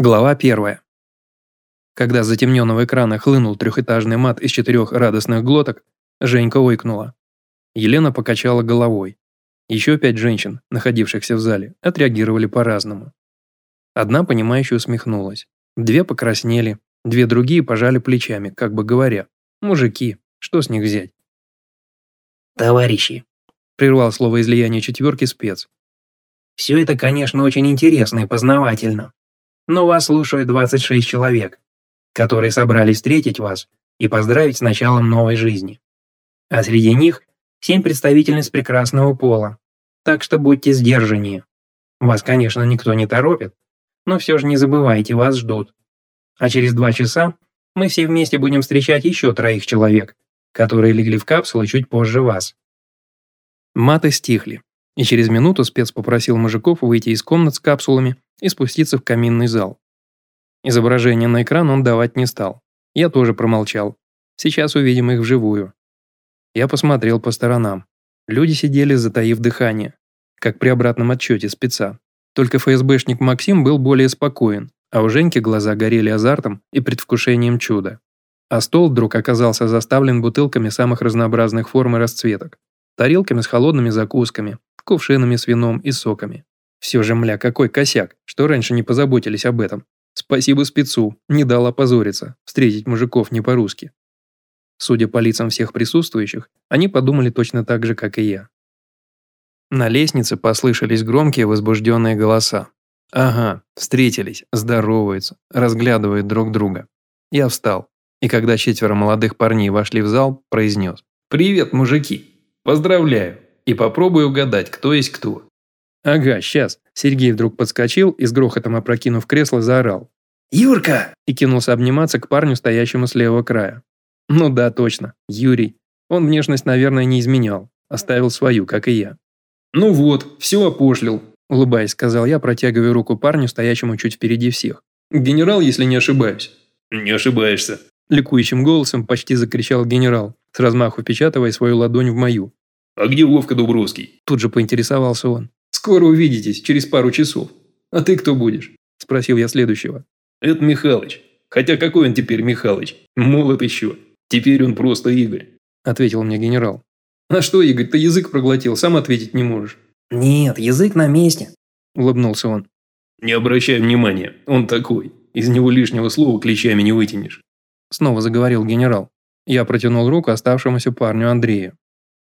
Глава первая. Когда с затемненного экрана хлынул трехэтажный мат из четырех радостных глоток, Женька ойкнула. Елена покачала головой. Еще пять женщин, находившихся в зале, отреагировали по-разному. Одна, понимающе усмехнулась. Две покраснели, две другие пожали плечами, как бы говоря. «Мужики, что с них взять?» «Товарищи», – прервал слово излияния четверки спец. «Все это, конечно, очень интересно и познавательно но вас слушают 26 человек, которые собрались встретить вас и поздравить с началом новой жизни. А среди них семь представительниц прекрасного пола, так что будьте сдержаннее. Вас, конечно, никто не торопит, но все же не забывайте, вас ждут. А через два часа мы все вместе будем встречать еще троих человек, которые легли в капсулы чуть позже вас. Маты стихли, и через минуту спец попросил мужиков выйти из комнат с капсулами и спуститься в каминный зал. Изображение на экран он давать не стал. Я тоже промолчал. Сейчас увидим их вживую. Я посмотрел по сторонам. Люди сидели, затаив дыхание, как при обратном отчете спеца. Только ФСБшник Максим был более спокоен, а у Женьки глаза горели азартом и предвкушением чуда. А стол вдруг оказался заставлен бутылками самых разнообразных форм и расцветок, тарелками с холодными закусками, кувшинами с вином и соками. Все же, мля, какой косяк, что раньше не позаботились об этом. Спасибо спецу, не дал опозориться, встретить мужиков не по-русски. Судя по лицам всех присутствующих, они подумали точно так же, как и я. На лестнице послышались громкие возбужденные голоса. Ага, встретились, здороваются, разглядывают друг друга. Я встал, и когда четверо молодых парней вошли в зал, произнес. «Привет, мужики! Поздравляю! И попробую угадать, кто есть кто. «Ага, сейчас». Сергей вдруг подскочил и с грохотом опрокинув кресло заорал. «Юрка!» и кинулся обниматься к парню, стоящему с левого края. Ну да, точно, Юрий. Он внешность, наверное, не изменял. Оставил свою, как и я. «Ну вот, все опошлил», – улыбаясь, сказал я, протягивая руку парню, стоящему чуть впереди всех. «Генерал, если не ошибаюсь». «Не ошибаешься», – ликующим голосом почти закричал генерал, с размаху впечатывая свою ладонь в мою. «А где Вовка Дубровский?» Тут же поинтересовался он. Скоро увидитесь, через пару часов. А ты кто будешь?» – спросил я следующего. «Это Михалыч. Хотя какой он теперь Михалыч? Молод еще. Теперь он просто Игорь», – ответил мне генерал. «А что, Игорь, ты язык проглотил, сам ответить не можешь?» «Нет, язык на месте», – улыбнулся он. «Не обращай внимания, он такой. Из него лишнего слова клещами не вытянешь». Снова заговорил генерал. Я протянул руку оставшемуся парню Андрею.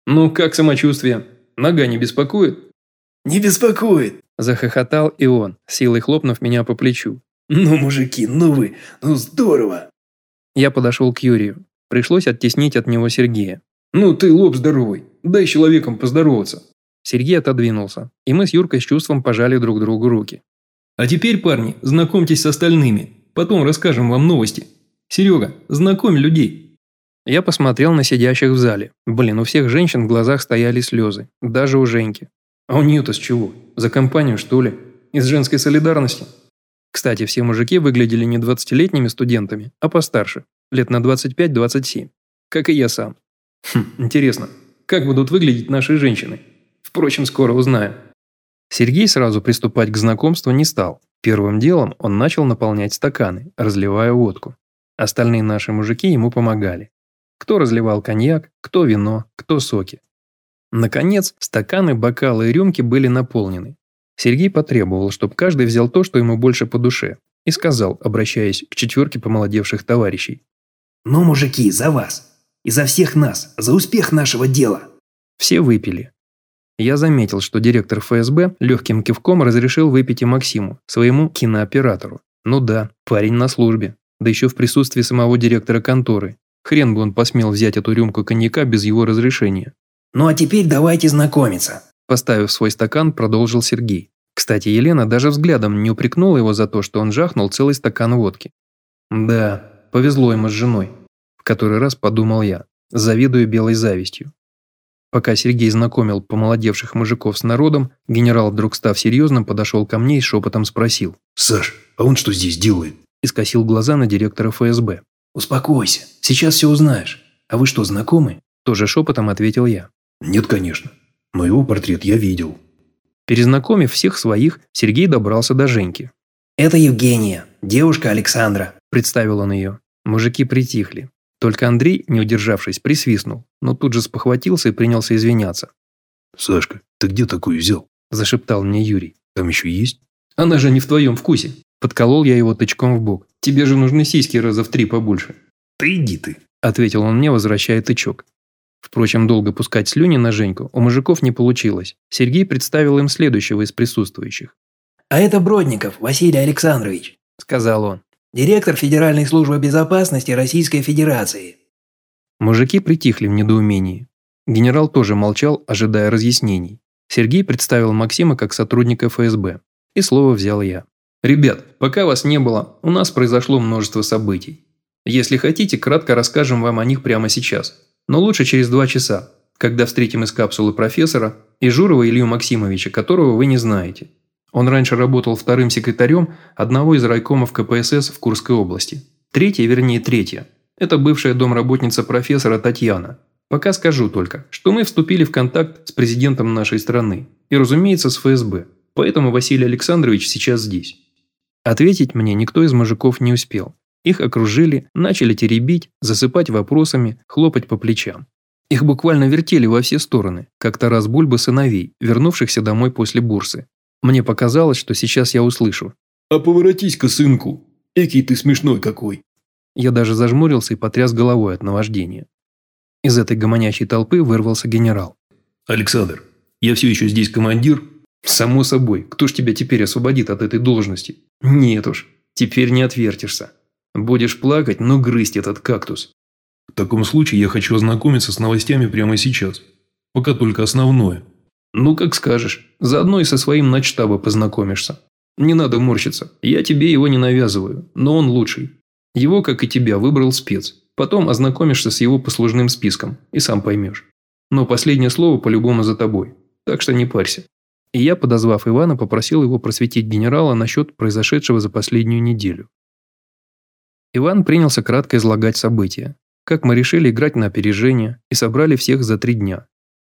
«Ну, как самочувствие? Нога не беспокоит?» «Не беспокоит!» – захохотал и он, силой хлопнув меня по плечу. «Ну, мужики, ну вы, ну здорово!» Я подошел к Юрию. Пришлось оттеснить от него Сергея. «Ну ты лоб здоровый, дай человеком поздороваться!» Сергей отодвинулся, и мы с Юркой с чувством пожали друг другу руки. «А теперь, парни, знакомьтесь с остальными. Потом расскажем вам новости. Серега, знакомь людей!» Я посмотрел на сидящих в зале. Блин, у всех женщин в глазах стояли слезы. Даже у Женьки. А у нее-то с чего? За компанию, что ли? Из женской солидарности? Кстати, все мужики выглядели не 20-летними студентами, а постарше, лет на 25-27. Как и я сам. Хм, интересно, как будут выглядеть наши женщины? Впрочем, скоро узнаем. Сергей сразу приступать к знакомству не стал. Первым делом он начал наполнять стаканы, разливая водку. Остальные наши мужики ему помогали. Кто разливал коньяк, кто вино, кто соки. Наконец, стаканы, бокалы и рюмки были наполнены. Сергей потребовал, чтобы каждый взял то, что ему больше по душе, и сказал, обращаясь к четверке помолодевших товарищей. «Ну, мужики, за вас! И за всех нас! За успех нашего дела!» Все выпили. Я заметил, что директор ФСБ легким кивком разрешил выпить и Максиму, своему кинооператору. Ну да, парень на службе, да еще в присутствии самого директора конторы. Хрен бы он посмел взять эту рюмку коньяка без его разрешения. Ну а теперь давайте знакомиться. Поставив свой стакан, продолжил Сергей. Кстати, Елена даже взглядом не упрекнула его за то, что он жахнул целый стакан водки. Да, повезло ему с женой. В который раз подумал я, завидуя белой завистью. Пока Сергей знакомил помолодевших мужиков с народом, генерал, вдруг став серьезным, подошел ко мне и шепотом спросил. «Саш, а он что здесь делает?» И скосил глаза на директора ФСБ. «Успокойся, сейчас все узнаешь. А вы что, знакомы?» Тоже шепотом ответил я. Нет, конечно. Но его портрет я видел. Перезнакомив всех своих, Сергей добрался до Женьки. Это Евгения. девушка Александра», – представил он ее. Мужики притихли. Только Андрей, не удержавшись, присвистнул, но тут же спохватился и принялся извиняться. «Сашка, ты где такую взял?» – зашептал мне Юрий. «Там еще есть?» «Она же не в твоем вкусе». Подколол я его тычком в бок. «Тебе же нужны сиськи раза в три побольше». «Да иди ты!» – ответил он мне, возвращая тычок. Впрочем, долго пускать слюни на Женьку у мужиков не получилось. Сергей представил им следующего из присутствующих. «А это Бродников Василий Александрович», – сказал он. «Директор Федеральной службы безопасности Российской Федерации». Мужики притихли в недоумении. Генерал тоже молчал, ожидая разъяснений. Сергей представил Максима как сотрудника ФСБ. И слово взял я. «Ребят, пока вас не было, у нас произошло множество событий. Если хотите, кратко расскажем вам о них прямо сейчас. Но лучше через два часа, когда встретим из капсулы профессора и Журова Илью Максимовича, которого вы не знаете. Он раньше работал вторым секретарем одного из райкомов КПСС в Курской области. Третья, вернее третья. Это бывшая домработница профессора Татьяна. Пока скажу только, что мы вступили в контакт с президентом нашей страны. И, разумеется, с ФСБ. Поэтому Василий Александрович сейчас здесь. Ответить мне никто из мужиков не успел. Их окружили, начали теребить, засыпать вопросами, хлопать по плечам. Их буквально вертели во все стороны, как Тарас Бульба сыновей, вернувшихся домой после бурсы. Мне показалось, что сейчас я услышу. «А поворотись-ка, сынку! Экий ты смешной какой!» Я даже зажмурился и потряс головой от наваждения. Из этой гомонящей толпы вырвался генерал. «Александр, я все еще здесь командир?» «Само собой. Кто ж тебя теперь освободит от этой должности?» «Нет уж, теперь не отвертишься. Будешь плакать, но грызть этот кактус. В таком случае я хочу ознакомиться с новостями прямо сейчас. Пока только основное. Ну, как скажешь. Заодно и со своим начтаба познакомишься. Не надо морщиться. Я тебе его не навязываю, но он лучший. Его, как и тебя, выбрал спец. Потом ознакомишься с его послужным списком и сам поймешь. Но последнее слово по-любому за тобой. Так что не парься. И я, подозвав Ивана, попросил его просветить генерала насчет произошедшего за последнюю неделю. Иван принялся кратко излагать события. Как мы решили играть на опережение и собрали всех за три дня.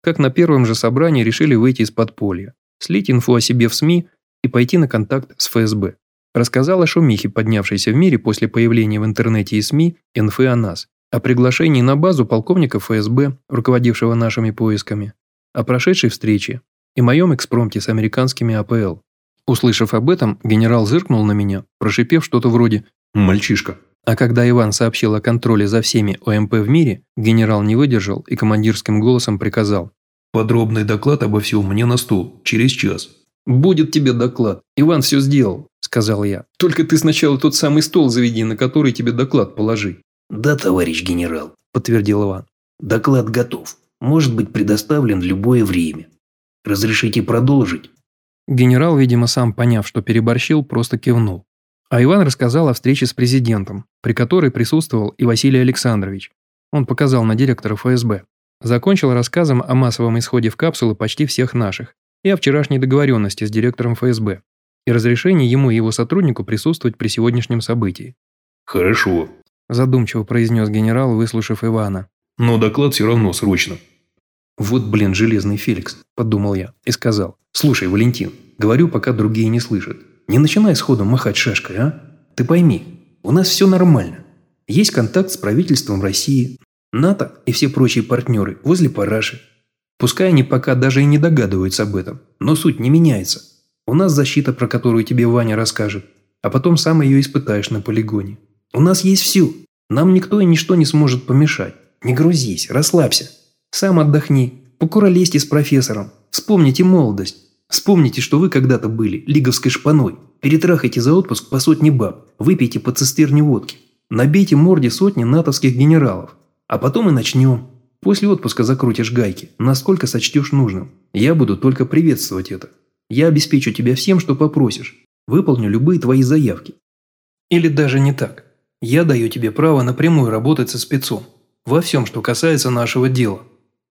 Как на первом же собрании решили выйти из подполья, слить инфу о себе в СМИ и пойти на контакт с ФСБ. Рассказал о шумихе, поднявшейся в мире после появления в интернете и СМИ инфы о нас, о приглашении на базу полковника ФСБ, руководившего нашими поисками, о прошедшей встрече и моем экспромте с американскими АПЛ. Услышав об этом, генерал зыркнул на меня, прошипев что-то вроде «Мальчишка». А когда Иван сообщил о контроле за всеми ОМП в мире, генерал не выдержал и командирским голосом приказал. «Подробный доклад обо всем мне на стол, через час». «Будет тебе доклад. Иван все сделал», – сказал я. «Только ты сначала тот самый стол заведи, на который тебе доклад положи». «Да, товарищ генерал», – подтвердил Иван. «Доклад готов. Может быть предоставлен в любое время. Разрешите продолжить?» Генерал, видимо, сам поняв, что переборщил, просто кивнул. А Иван рассказал о встрече с президентом, при которой присутствовал и Василий Александрович. Он показал на директора ФСБ. Закончил рассказом о массовом исходе в капсулы почти всех наших и о вчерашней договоренности с директором ФСБ и разрешении ему и его сотруднику присутствовать при сегодняшнем событии. «Хорошо», – задумчиво произнес генерал, выслушав Ивана. «Но доклад все равно срочно». «Вот, блин, железный Феликс», – подумал я и сказал. «Слушай, Валентин, говорю, пока другие не слышат. Не начинай сходу махать шашкой, а? Ты пойми, у нас все нормально. Есть контакт с правительством России, НАТО и все прочие партнеры возле параши. Пускай они пока даже и не догадываются об этом, но суть не меняется. У нас защита, про которую тебе Ваня расскажет, а потом сам ее испытаешь на полигоне. У нас есть все. Нам никто и ничто не сможет помешать. Не грузись, расслабься. Сам отдохни, покуролезьте с профессором, вспомните молодость. Вспомните, что вы когда-то были лиговской шпаной. Перетрахайте за отпуск по сотне баб, выпейте по цистерне водки. Набейте морде сотни натовских генералов. А потом и начнем. После отпуска закрутишь гайки, насколько сочтешь нужным. Я буду только приветствовать это. Я обеспечу тебя всем, что попросишь. Выполню любые твои заявки. Или даже не так. Я даю тебе право напрямую работать со спецом. Во всем, что касается нашего дела.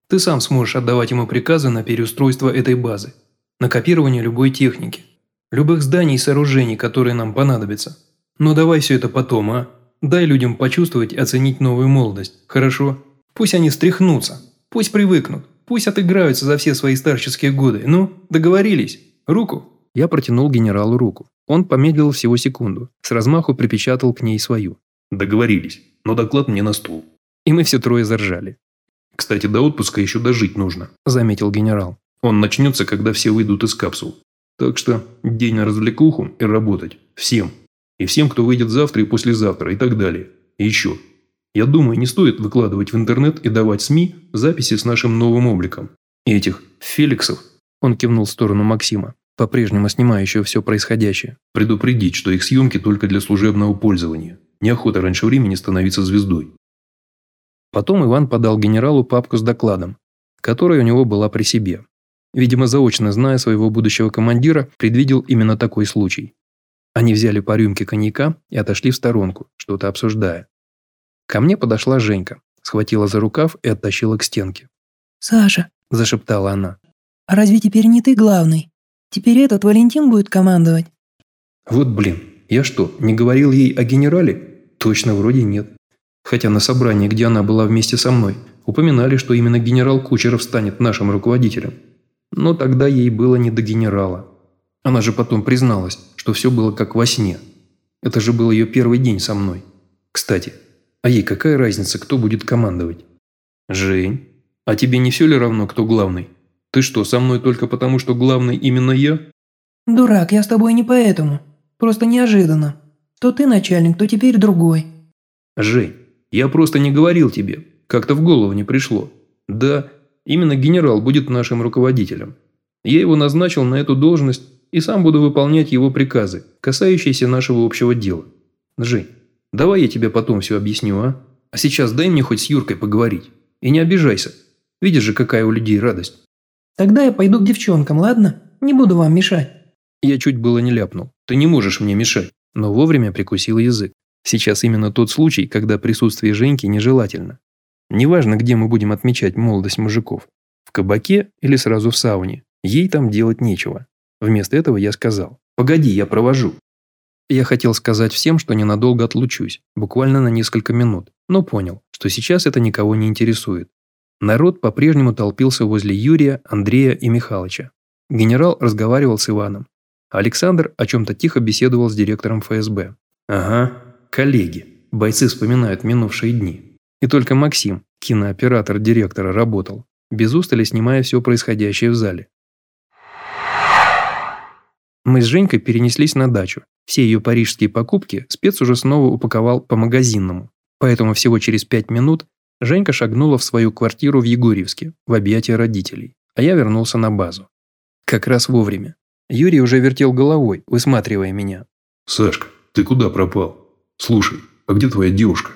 Ты сам сможешь отдавать ему приказы на переустройство этой базы на копирование любой техники, любых зданий и сооружений, которые нам понадобятся. Но давай все это потом, а? Дай людям почувствовать и оценить новую молодость, хорошо? Пусть они встряхнутся, пусть привыкнут, пусть отыграются за все свои старческие годы. Ну, договорились? Руку? Я протянул генералу руку. Он помедлил всего секунду, с размаху припечатал к ней свою. Договорились, но доклад мне на стол. И мы все трое заржали. Кстати, до отпуска еще дожить нужно, заметил генерал. Он начнется, когда все выйдут из капсул. Так что день на развлекуху и работать. Всем. И всем, кто выйдет завтра и послезавтра и так далее. И еще. Я думаю, не стоит выкладывать в интернет и давать СМИ записи с нашим новым обликом. Этих Феликсов, он кивнул в сторону Максима, по-прежнему снимающего все происходящее. Предупредить, что их съемки только для служебного пользования. Неохота раньше времени становиться звездой. Потом Иван подал генералу папку с докладом, которая у него была при себе. Видимо, заочно зная своего будущего командира, предвидел именно такой случай. Они взяли по рюмке коньяка и отошли в сторонку, что-то обсуждая. Ко мне подошла Женька, схватила за рукав и оттащила к стенке. «Саша», – зашептала она. «А разве теперь не ты главный? Теперь этот Валентин будет командовать?» «Вот блин, я что, не говорил ей о генерале? Точно вроде нет. Хотя на собрании, где она была вместе со мной, упоминали, что именно генерал Кучеров станет нашим руководителем. Но тогда ей было не до генерала. Она же потом призналась, что все было как во сне. Это же был ее первый день со мной. Кстати, а ей какая разница, кто будет командовать? Жень, а тебе не все ли равно, кто главный? Ты что, со мной только потому, что главный именно я? Дурак, я с тобой не поэтому. Просто неожиданно. То ты начальник, то теперь другой. Жень, я просто не говорил тебе. Как-то в голову не пришло. Да, именно генерал будет нашим руководителем. Я его назначил на эту должность и сам буду выполнять его приказы, касающиеся нашего общего дела. Жень, давай я тебе потом все объясню, а? А сейчас дай мне хоть с Юркой поговорить. И не обижайся. Видишь же, какая у людей радость. Тогда я пойду к девчонкам, ладно? Не буду вам мешать. Я чуть было не ляпнул. Ты не можешь мне мешать. Но вовремя прикусил язык. Сейчас именно тот случай, когда присутствие Женьки нежелательно. Неважно, где мы будем отмечать молодость мужиков. В кабаке или сразу в сауне. Ей там делать нечего. Вместо этого я сказал «Погоди, я провожу». Я хотел сказать всем, что ненадолго отлучусь, буквально на несколько минут, но понял, что сейчас это никого не интересует. Народ по-прежнему толпился возле Юрия, Андрея и Михалыча. Генерал разговаривал с Иваном. Александр о чем-то тихо беседовал с директором ФСБ. Ага, коллеги, бойцы вспоминают минувшие дни. И только Максим, кинооператор директора, работал, без устали снимая все происходящее в зале. Мы с Женькой перенеслись на дачу. Все ее парижские покупки спец уже снова упаковал по-магазинному. Поэтому всего через пять минут Женька шагнула в свою квартиру в Егорьевске, в объятия родителей, а я вернулся на базу. Как раз вовремя. Юрий уже вертел головой, высматривая меня. «Сашка, ты куда пропал? Слушай, а где твоя девушка?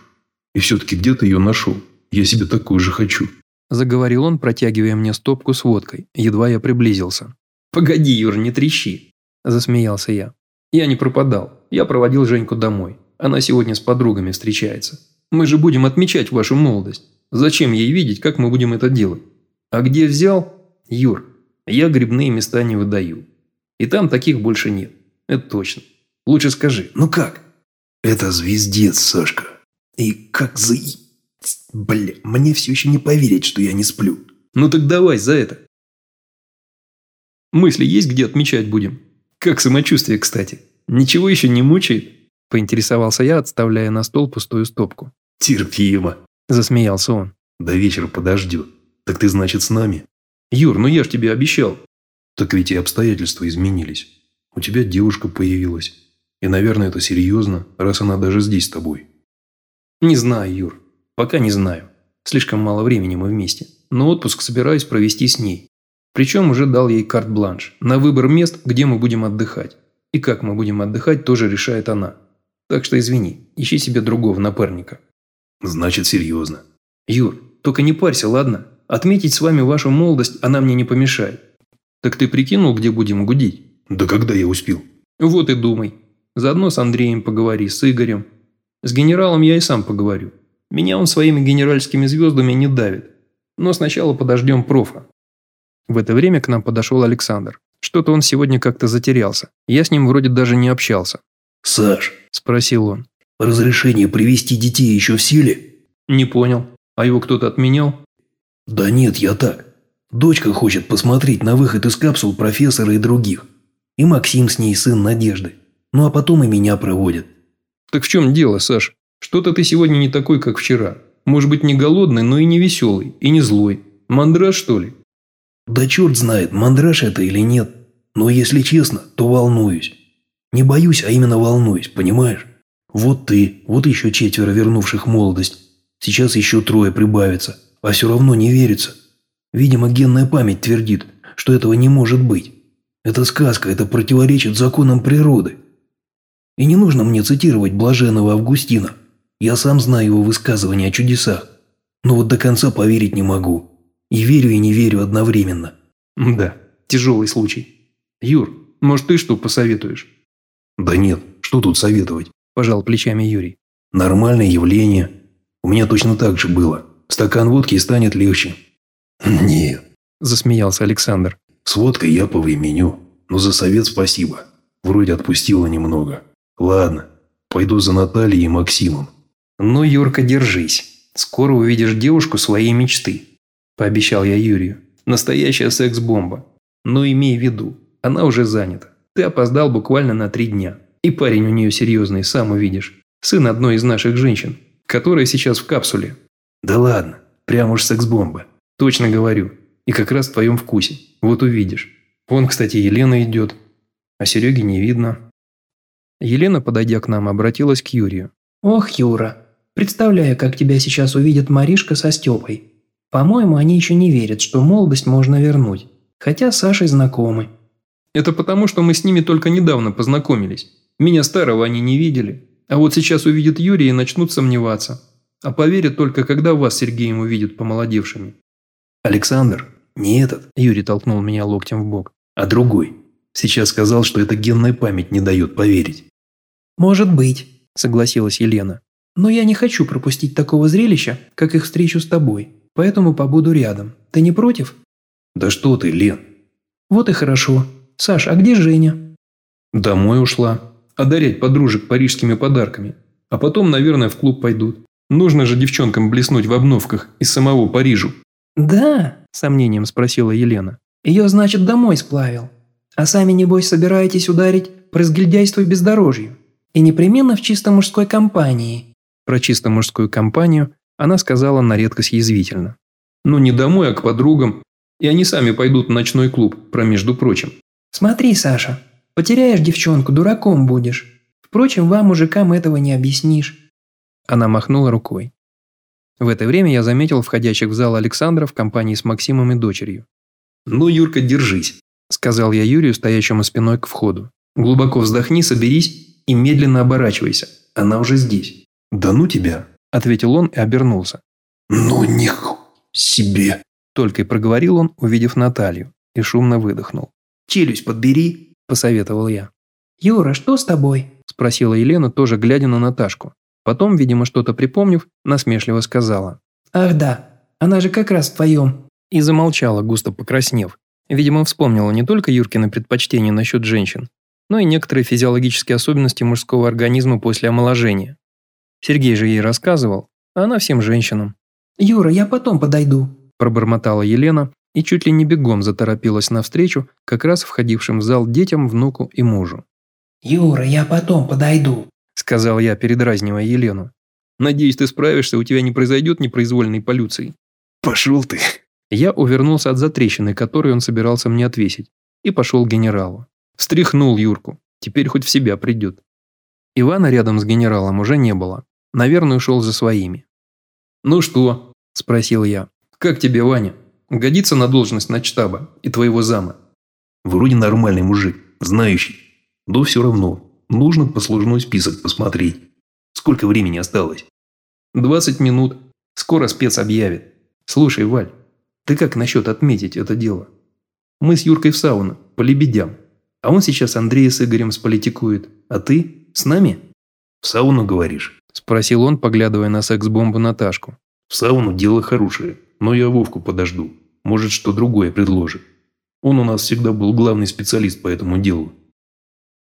И все-таки где ты ее нашел? Я себе такую же хочу». Заговорил он, протягивая мне стопку с водкой, едва я приблизился. «Погоди, Юр, не трещи засмеялся я. Я не пропадал. Я проводил Женьку домой. Она сегодня с подругами встречается. Мы же будем отмечать вашу молодость. Зачем ей видеть, как мы будем это делать? А где взял? Юр, я грибные места не выдаю. И там таких больше нет. Это точно. Лучше скажи, ну как? Это звездец, Сашка. И как за... Бля, мне все еще не поверить, что я не сплю. Ну так давай за это. Мысли есть, где отмечать будем? Как самочувствие, кстати? Ничего еще не мучает?» – поинтересовался я, отставляя на стол пустую стопку. «Терпимо», – засмеялся он. «До вечера подождет. Так ты, значит, с нами?» «Юр, ну я ж тебе обещал». «Так ведь и обстоятельства изменились. У тебя девушка появилась. И, наверное, это серьезно, раз она даже здесь с тобой». «Не знаю, Юр. Пока не знаю. Слишком мало времени мы вместе. Но отпуск собираюсь провести с ней. Причем уже дал ей карт-бланш на выбор мест, где мы будем отдыхать. И как мы будем отдыхать, тоже решает она. Так что извини, ищи себе другого напарника. Значит, серьезно. Юр, только не парься, ладно? Отметить с вами вашу молодость она мне не помешает. Так ты прикинул, где будем гудить? Да когда я успел? Вот и думай. Заодно с Андреем поговори, с Игорем. С генералом я и сам поговорю. Меня он своими генеральскими звездами не давит. Но сначала подождем профа. В это время к нам подошел Александр. Что-то он сегодня как-то затерялся. Я с ним вроде даже не общался. «Саш», – спросил он. «Разрешение привести детей еще в силе?» «Не понял. А его кто-то отменял?» «Да нет, я так. Дочка хочет посмотреть на выход из капсул профессора и других. И Максим с ней сын Надежды. Ну а потом и меня проводят. Так в чем дело, Саш? Что-то ты сегодня не такой, как вчера. Может быть, не голодный, но и не веселый, и не злой. Мандраж, что ли? Да черт знает, мандраж это или нет. Но если честно, то волнуюсь. Не боюсь, а именно волнуюсь, понимаешь? Вот ты, вот еще четверо вернувших молодость. Сейчас еще трое прибавится, а все равно не верится. Видимо, генная память твердит, что этого не может быть. Это сказка, это противоречит законам природы. И не нужно мне цитировать блаженного Августина. Я сам знаю его высказывания о чудесах. Но вот до конца поверить не могу. И верю, и не верю одновременно. Да, тяжелый случай. Юр, может, ты что посоветуешь? Да нет, что тут советовать? Пожал плечами Юрий. Нормальное явление. У меня точно так же было. Стакан водки станет легче. Нет. Засмеялся Александр. С водкой я повременю. Но за совет спасибо. Вроде отпустила немного. Ладно, пойду за Натальей и Максимом. Ну, Юрка, держись. Скоро увидишь девушку своей мечты. Пообещал я Юрию. Настоящая секс-бомба. Но имей в виду, она уже занята. Ты опоздал буквально на три дня. И парень у нее серьезный, сам увидишь. Сын одной из наших женщин, которая сейчас в капсуле. Да ладно, прям уж секс-бомба. Точно говорю. И как раз в твоем вкусе. Вот увидишь. Вон, кстати, Елена идет. А Сереги не видно. Елена, подойдя к нам, обратилась к Юрию. «Ох, Юра, представляю, как тебя сейчас увидит Маришка со Степой. По-моему, они еще не верят, что молодость можно вернуть. Хотя с Сашей знакомы». «Это потому, что мы с ними только недавно познакомились. Меня старого они не видели. А вот сейчас увидят Юрия и начнут сомневаться. А поверят только, когда вас с Сергеем увидят помолодевшими». «Александр, не этот», – Юрий толкнул меня локтем в бок, – «а другой. Сейчас сказал, что эта генная память не дает поверить». «Может быть», – согласилась Елена. «Но я не хочу пропустить такого зрелища, как их встречу с тобой, поэтому побуду рядом. Ты не против?» «Да что ты, Лен?» «Вот и хорошо. Саш, а где Женя?» «Домой ушла. Одарять подружек парижскими подарками. А потом, наверное, в клуб пойдут. Нужно же девчонкам блеснуть в обновках из самого Парижу». «Да?» – сомнением спросила Елена. «Ее, значит, домой сплавил. А сами, небось, собираетесь ударить по разгильдяйству и бездорожью. И непременно в чисто мужской компании». Про чисто мужскую компанию она сказала на редкость язвительно. «Ну не домой, а к подругам. И они сами пойдут в ночной клуб, про между прочим». «Смотри, Саша, потеряешь девчонку, дураком будешь. Впрочем, вам, мужикам, этого не объяснишь». Она махнула рукой. В это время я заметил входящих в зал Александра в компании с Максимом и дочерью. «Ну, Юрка, держись», – сказал я Юрию, стоящему спиной к входу. «Глубоко вздохни, соберись и медленно оборачивайся. Она уже здесь». «Да ну тебя», – ответил он и обернулся. «Ну, них себе», – только и проговорил он, увидев Наталью, и шумно выдохнул. «Челюсть подбери», – посоветовал я. «Юра, что с тобой?» – спросила Елена, тоже глядя на Наташку. Потом, видимо, что-то припомнив, насмешливо сказала. «Ах да, она же как раз в твоем». И замолчала, густо покраснев. Видимо, вспомнила не только Юркины предпочтения насчет женщин, но и некоторые физиологические особенности мужского организма после омоложения. Сергей же ей рассказывал, а она всем женщинам. «Юра, я потом подойду», – пробормотала Елена и чуть ли не бегом заторопилась навстречу как раз входившим в зал детям, внуку и мужу. «Юра, я потом подойду», – сказал я, передразнивая Елену. «Надеюсь, ты справишься, у тебя не произойдет непроизвольной полюции». «Пошел ты!» Я увернулся от затрещины, которую он собирался мне отвесить, и пошел к генералу. Встряхнул Юрку, теперь хоть в себя придет. Ивана рядом с генералом уже не было. Наверное, ушел за своими. «Ну что?» – спросил я. «Как тебе, Ваня? Годится на должность начтаба и твоего зама?» «Вроде нормальный мужик, знающий. Но все равно, Нужно послужной список посмотреть. Сколько времени осталось? 20 минут. Скоро спец объявит. Слушай, Валь, ты как насчет отметить это дело? Мы с Юркой в сауну, по лебедям. А он сейчас Андрея с Игорем сполитикует. А ты? С нами? В сауну, говоришь? Спросил он, поглядывая на секс-бомбу Наташку. В сауну дело хорошее, но я Вовку подожду. Может, что другое предложит. Он у нас всегда был главный специалист по этому делу.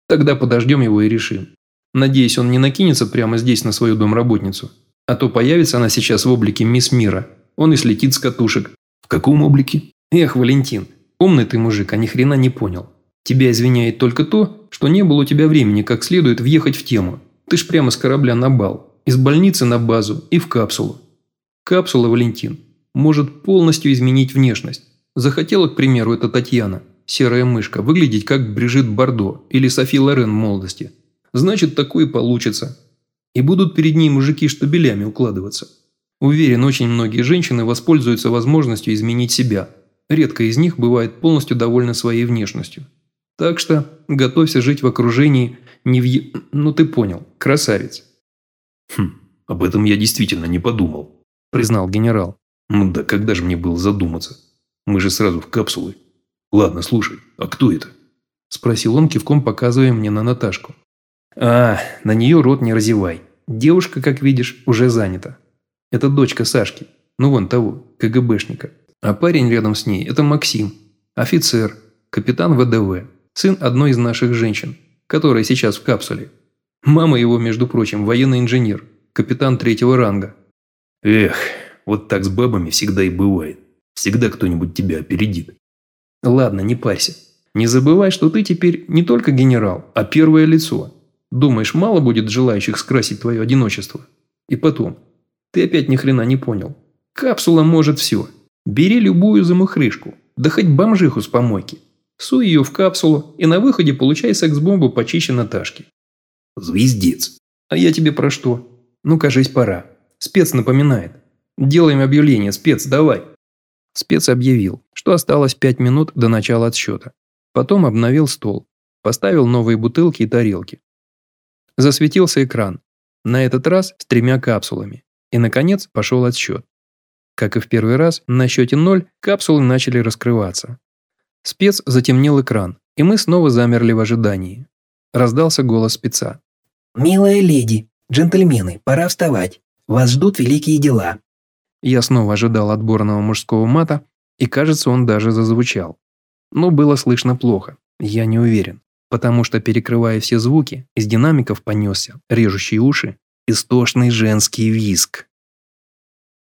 Тогда подождем его и решим. Надеюсь, он не накинется прямо здесь на свою домработницу. А то появится она сейчас в облике мисс Мира. Он и слетит с катушек. Каком облике? Эх, Валентин, умный ты мужик, а ни хрена не понял. Тебя извиняет только то, что не было у тебя времени как следует въехать в тему. Ты ж прямо с корабля на бал, из больницы на базу и в капсулу. Капсула, Валентин, может полностью изменить внешность. Захотела, к примеру, эта Татьяна, серая мышка, выглядеть как Брижит Бардо или Софи Лорен молодости. Значит, такое получится. И будут перед ней мужики штабелями укладываться. Уверен, очень многие женщины воспользуются возможностью изменить себя. Редко из них бывает полностью довольна своей внешностью. Так что готовься жить в окружении не в... Ну ты понял, красавец. Хм, об этом я действительно не подумал, признал генерал. Ну да когда же мне было задуматься? Мы же сразу в капсулы. Ладно, слушай, а кто это? Спросил он кивком, показывая мне на Наташку. А, на нее рот не разевай. Девушка, как видишь, уже занята. Это дочка Сашки, ну вон того, КГБшника. А парень рядом с ней – это Максим, офицер, капитан ВДВ, сын одной из наших женщин, которая сейчас в капсуле. Мама его, между прочим, военный инженер, капитан третьего ранга. Эх, вот так с бабами всегда и бывает. Всегда кто-нибудь тебя опередит. Ладно, не парься. Не забывай, что ты теперь не только генерал, а первое лицо. Думаешь, мало будет желающих скрасить твое одиночество? И потом, ты опять ни хрена не понял. Капсула может все. Бери любую замухрышку, да хоть бомжиху с помойки. Суй ее в капсулу и на выходе получай секс-бомбу почище Наташки. Звездец. А я тебе про что? Ну, кажись, пора. Спец напоминает. Делаем объявление, спец, давай. Спец объявил, что осталось пять минут до начала отсчета. Потом обновил стол, поставил новые бутылки и тарелки. Засветился экран, на этот раз с тремя капсулами. И, наконец, пошел отсчет. Как и в первый раз, на счете ноль капсулы начали раскрываться. Спец затемнил экран, и мы снова замерли в ожидании. Раздался голос спеца. «Милая леди, джентльмены, пора вставать. Вас ждут великие дела». Я снова ожидал отборного мужского мата, и кажется, он даже зазвучал. Но было слышно плохо, я не уверен, потому что, перекрывая все звуки, из динамиков понесся, режущий уши, истошный женский виск.